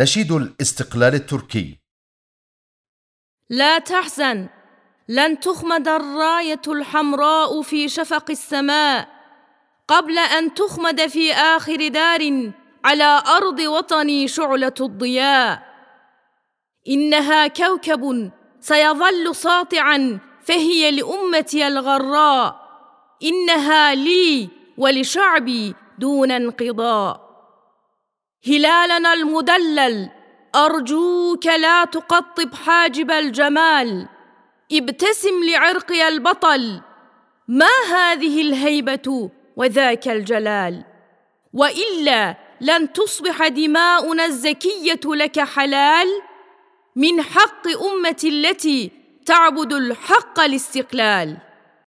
نشيد الاستقلال التركي. لا تحزن لن تخمد الراية الحمراء في شفق السماء. قبل أن تخمد في آخر دار على أرض وطني شعلة الضياء. إنها كوكب سيظل ساطعا فهي لأمتي الغراء. إنها لي ولشعبي دون انقضاء. هلالنا المدلل أرجوك لا تقطب حاجب الجمال. ابتسم لعرقي البطل ما هذه الهيبة وذاك الجلال؟ وإلا لن تصبح دماؤنا الزكية لك حلال؟ من حق أمتي التي تعبد الحق الاستقلال